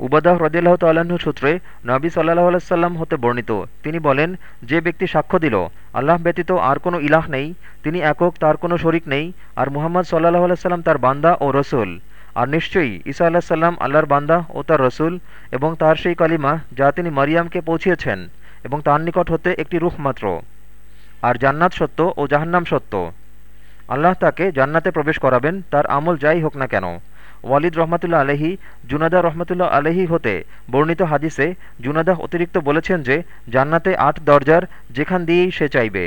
উবাদাহ রদিল্লাহ তাল্লাহ্ন সূত্রে নবী সাল্লাহ আলাইসাল্লাম হতে বর্ণিত। তিনি বলেন, যে ব্যক্তি সাক্ষ্য দিল, আল্লাহ ব্যতীত আর কোনো ইলাহ নেই, তিনি একক, তার কোনো শরিক নেই, আর মুহাম্মদ সাল্লাহ আলাইসাল্লাম তার বান্দা ও রসুল। আর নিশ্চয়ই ঈসা আল্লাহ সাল্লাম আল্লাহর বান্দা ও তার রসুল এবং তার সেই কালিমা যা তিনি মারিয়ামকে পৌঁছিয়েছেন এবং তার নিকট হতে একটি রুখ মাত্র। আর জান্নাত সত্য ও জাহান্নাম সত্য। আল্লাহ তাকে জান্নাতে প্রবেশ করাবেন, তার আমল যাই হোক না কেন। ওয়ালিদ রহমতুল্লা আলহি জুনাদা রহমতুল্লাহ আলহি হতে বর্ণিত হাদিসে জুনাদাহ অতিরিক্ত বলেছেন যে, জান্নাতে আট দরজার যেখান দিয়েই সে চাইবে।